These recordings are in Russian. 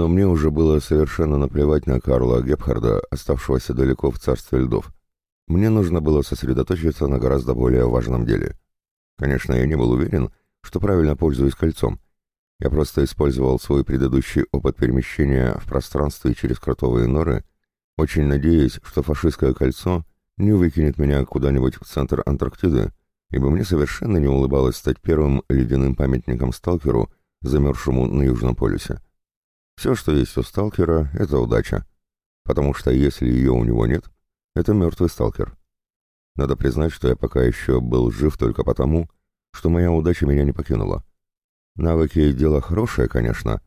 Но мне уже было совершенно наплевать на Карла Гепхарда, оставшегося далеко в царстве льдов. Мне нужно было сосредоточиться на гораздо более важном деле. Конечно, я не был уверен, что правильно пользуюсь кольцом. Я просто использовал свой предыдущий опыт перемещения в пространстве через кротовые норы, очень надеясь, что фашистское кольцо не выкинет меня куда-нибудь в центр Антарктиды, ибо мне совершенно не улыбалось стать первым ледяным памятником сталкеру, замерзшему на Южном полюсе. Все, что есть у сталкера, это удача, потому что если ее у него нет, это мертвый сталкер. Надо признать, что я пока еще был жив только потому, что моя удача меня не покинула. Навыки — дело хорошее, конечно,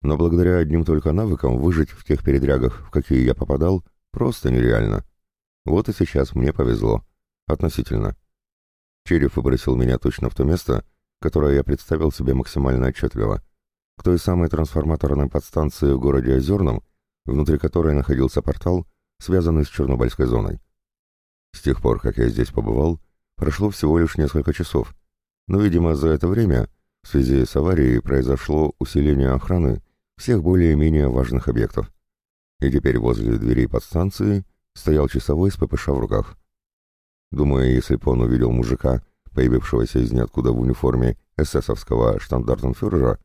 но благодаря одним только навыкам выжить в тех передрягах, в какие я попадал, просто нереально. Вот и сейчас мне повезло. Относительно. Череп выбросил меня точно в то место, которое я представил себе максимально отчетливо. К той самой трансформаторной подстанции в городе Озерном, внутри которой находился портал, связанный с Чернобыльской зоной. С тех пор, как я здесь побывал, прошло всего лишь несколько часов, но, видимо, за это время в связи с аварией произошло усиление охраны всех более-менее важных объектов. И теперь возле дверей подстанции стоял часовой с ППШ в руках. Думаю, если бы он увидел мужика, появившегося из ниоткуда в униформе эсэсовского штандартенфюрера,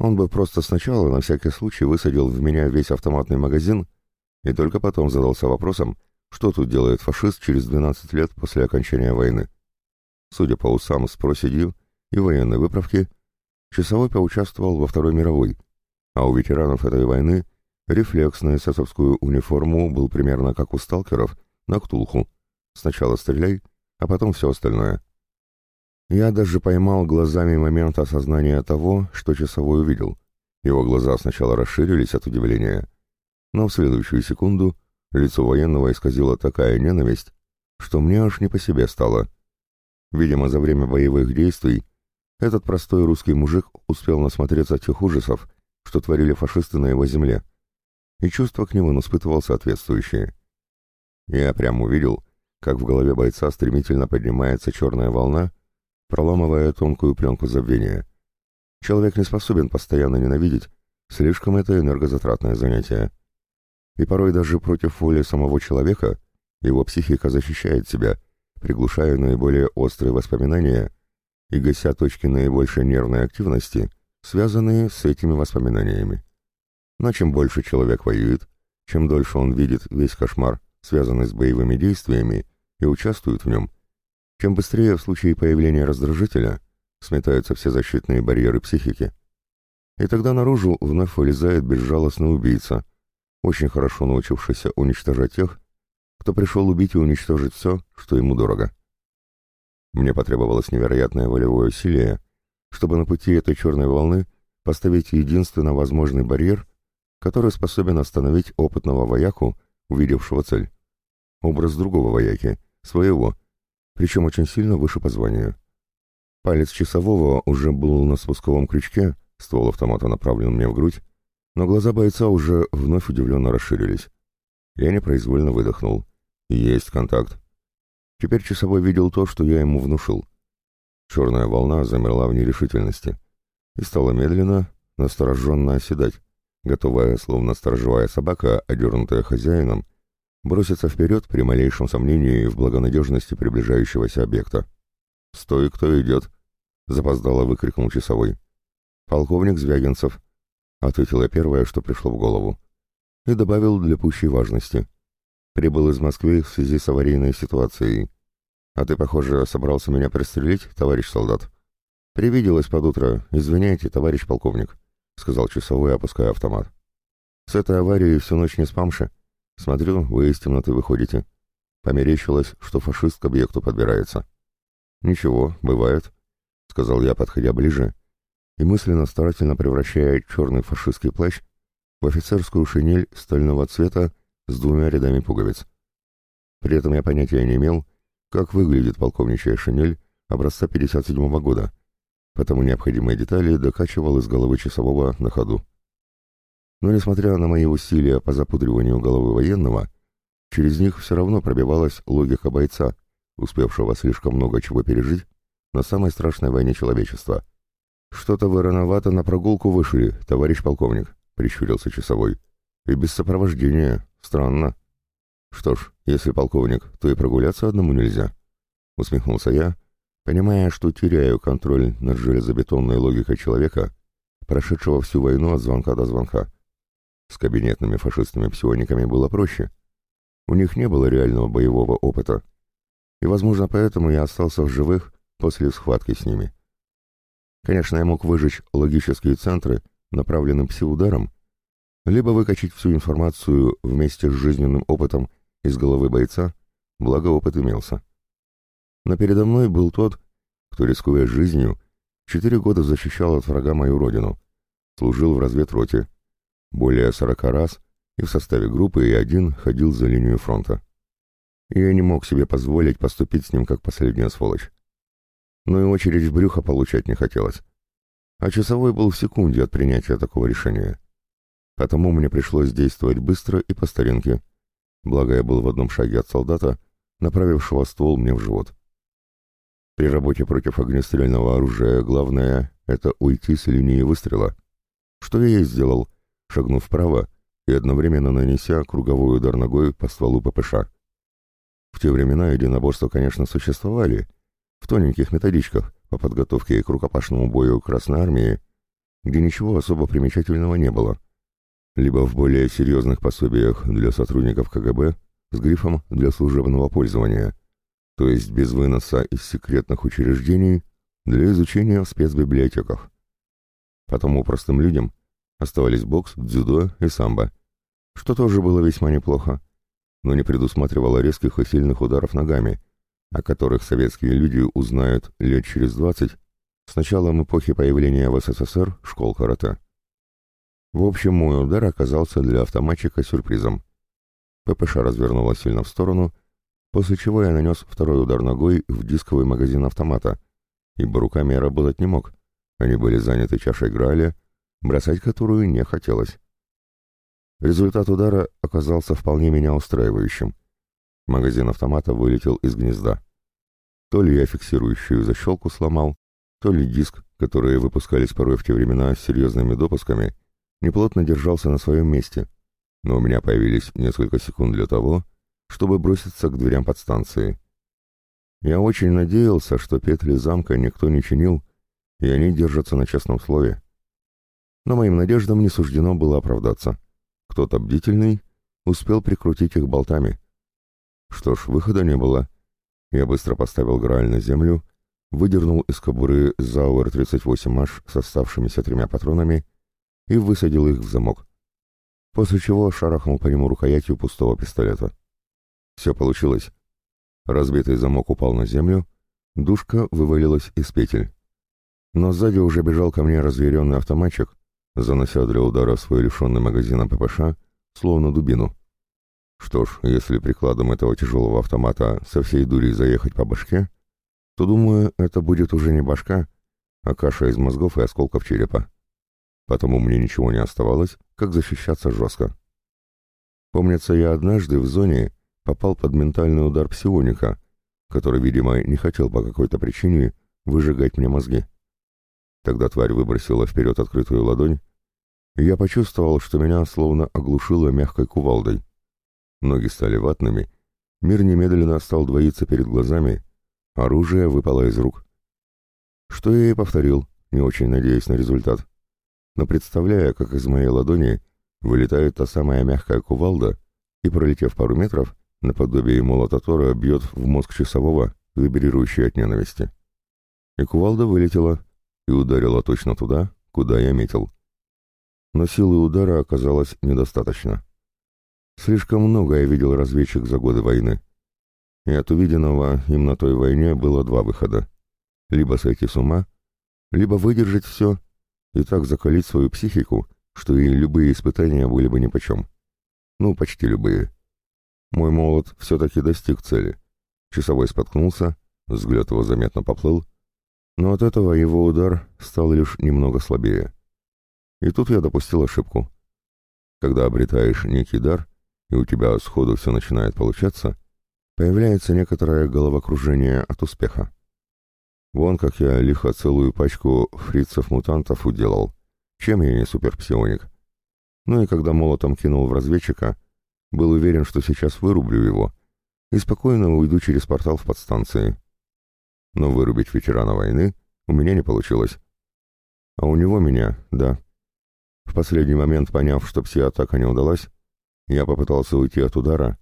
он бы просто сначала на всякий случай высадил в меня весь автоматный магазин и только потом задался вопросом, что тут делает фашист через 12 лет после окончания войны. Судя по усам с проседью и военной выправки, часовой поучаствовал во Второй мировой, а у ветеранов этой войны рефлекс на эсэсовскую униформу был примерно как у сталкеров на Ктулху. Сначала стреляй, а потом все остальное. Я даже поймал глазами момент осознания того, что часовой увидел. Его глаза сначала расширились от удивления, но в следующую секунду лицо военного исказило такая ненависть, что мне аж не по себе стало. Видимо, за время боевых действий этот простой русский мужик успел насмотреться тех ужасов, что творили фашисты на его земле, и чувства к нему он испытывал соответствующие. Я прямо увидел, как в голове бойца стремительно поднимается черная волна, проламывая тонкую пленку забвения. Человек не способен постоянно ненавидеть, слишком это энергозатратное занятие. И порой даже против воли самого человека его психика защищает себя, приглушая наиболее острые воспоминания и гася точки наибольшей нервной активности, связанные с этими воспоминаниями. Но чем больше человек воюет, чем дольше он видит весь кошмар, связанный с боевыми действиями, и участвует в нем, чем быстрее в случае появления раздражителя сметаются все защитные барьеры психики. И тогда наружу вновь вылезает безжалостный убийца, очень хорошо научившийся уничтожать тех, кто пришел убить и уничтожить все, что ему дорого. Мне потребовалось невероятное волевое усилие, чтобы на пути этой черной волны поставить единственно возможный барьер, который способен остановить опытного вояку, увидевшего цель. Образ другого вояки, своего, причем очень сильно выше по званию. Палец часового уже был на спусковом крючке, ствол автомата направлен мне в грудь, но глаза бойца уже вновь удивленно расширились. Я непроизвольно выдохнул. Есть контакт. Теперь часовой видел то, что я ему внушил. Черная волна замерла в нерешительности и стала медленно, настороженно оседать, готовая, словно сторожевая собака, одернутая хозяином, броситься вперед при малейшем сомнении в благонадежности приближающегося объекта. «Стой, кто идет!» — запоздало выкрикнул часовой. «Полковник Звягинцев», — ответила первое, что пришло в голову, и добавил для пущей важности. «Прибыл из Москвы в связи с аварийной ситуацией. А ты, похоже, собрался меня пристрелить, товарищ солдат. Привиделось под утро. Извиняйте, товарищ полковник, сказал часовой, опуская автомат. С этой аварией всю ночь не спамши. Смотрю, вы из темноты выходите. Померещилось, что фашист к объекту подбирается. Ничего, бывает, сказал я, подходя ближе, и мысленно старательно превращая черный фашистский плащ в офицерскую шинель стального цвета с двумя рядами пуговиц. При этом я понятия не имел, как выглядит полковничья шинель образца 57 -го года, потому необходимые детали докачивал из головы часового на ходу. Но несмотря на мои усилия по запудриванию головы военного, через них все равно пробивалась логика бойца, успевшего слишком много чего пережить на самой страшной войне человечества. «Что-то вы рановато на прогулку вышли, товарищ полковник», — прищурился часовой. «И без сопровождения. Странно». «Что ж, если полковник, то и прогуляться одному нельзя», — усмехнулся я, понимая, что теряю контроль над железобетонной логикой человека, прошедшего всю войну от звонка до звонка. С кабинетными фашистами-псиониками было проще. У них не было реального боевого опыта. И, возможно, поэтому я остался в живых после схватки с ними. Конечно, я мог выжечь логические центры направленным пси-ударом, либо выкачать всю информацию вместе с жизненным опытом из головы бойца, благо опыт имелся. Но передо мной был тот, кто, рискуя жизнью, четыре года защищал от врага мою родину, служил в разведроте, более сорока раз и в составе группы и один ходил за линию фронта. Я не мог себе позволить поступить с ним как последняя сволочь. Но и очередь в брюхо получать не хотелось. А часовой был в секунде от принятия такого решения. Потому мне пришлось действовать быстро и по старинке, благо я был в одном шаге от солдата, направившего ствол мне в живот. При работе против огнестрельного оружия главное — это уйти с линии выстрела. Что я и сделал, шагнув вправо и одновременно нанеся круговой удар ногой по стволу ППШ. В те времена единоборства, конечно, существовали, в тоненьких методичках по подготовке к рукопашному бою Красной Армии, где ничего особо примечательного не было, либо в более серьезных пособиях для сотрудников КГБ с грифом «для служебного пользования», то есть без выноса из секретных учреждений для изучения в спецбиблиотеках. Потому простым людям оставались бокс, дзюдо и самбо, что тоже было весьма неплохо, но не предусматривало резких и сильных ударов ногами, о которых советские люди узнают лет через двадцать с началом эпохи появления в СССР школ карате. В общем, мой удар оказался для автоматчика сюрпризом. ППШ развернула сильно в сторону, после чего я нанес второй удар ногой в дисковый магазин автомата, ибо руками я работать не мог. Они были заняты чашей Граля, бросать которую не хотелось. Результат удара оказался вполне меня устраивающим. Магазин автомата вылетел из гнезда. То ли я фиксирующую защелку сломал, то ли диск, которые выпускались порой в те времена с серьезными допусками, неплотно держался на своем месте, но у меня появились несколько секунд для того, чтобы броситься к дверям подстанции. Я очень надеялся, что петли замка никто не чинил, и они держатся на честном слове. Но моим надеждам не суждено было оправдаться. Кто-то бдительный успел прикрутить их болтами. Что ж, выхода не было. Я быстро поставил Грааль на землю, выдернул из кобуры Зауэр 38H с оставшимися тремя патронами и высадил их в замок. После чего шарахнул по нему рукоятью пустого пистолета. Все получилось. Разбитый замок упал на землю, душка вывалилась из петель. Но сзади уже бежал ко мне разъяренный автоматчик, занося для удара свой лишенный магазина ППШ, словно дубину. Что ж, если прикладом этого тяжелого автомата со всей дури заехать по башке, то, думаю, это будет уже не башка, а каша из мозгов и осколков черепа. Потому мне ничего не оставалось, как защищаться жестко. Помнится, я однажды в зоне попал под ментальный удар псионика, который, видимо, не хотел по какой-то причине выжигать мне мозги. Тогда тварь выбросила вперед открытую ладонь, и я почувствовал, что меня словно оглушило мягкой кувалдой. Ноги стали ватными, мир немедленно стал двоиться перед глазами, оружие выпало из рук. Что я и повторил, не очень надеясь на результат. Но представляя, как из моей ладони вылетает та самая мягкая кувалда, и, пролетев пару метров, наподобие молота Тора бьет в мозг часового, вибрирующий от ненависти. И кувалда вылетела, и ударила точно туда, куда я метил. Но силы удара оказалось недостаточно. Слишком много я видел разведчик за годы войны. И от увиденного им на той войне было два выхода. Либо сойти с ума, либо выдержать все и так закалить свою психику, что и любые испытания были бы нипочем. Ну, почти любые. Мой молот все-таки достиг цели. Часовой споткнулся, взгляд его заметно поплыл, но от этого его удар стал лишь немного слабее. И тут я допустил ошибку. Когда обретаешь некий дар, и у тебя сходу все начинает получаться, появляется некоторое головокружение от успеха. Вон как я лихо целую пачку фрицев-мутантов уделал. Чем я не суперпсионик? Ну и когда молотом кинул в разведчика, был уверен, что сейчас вырублю его и спокойно уйду через портал в подстанции. Но вырубить ветерана войны у меня не получилось. А у него меня, да. В последний момент, поняв, что пси-атака не удалась, я попытался уйти от удара,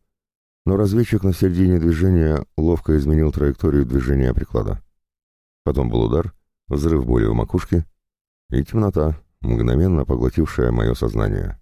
но разведчик на середине движения ловко изменил траекторию движения приклада. Потом был удар, взрыв боли в макушке и темнота, мгновенно поглотившая мое сознание.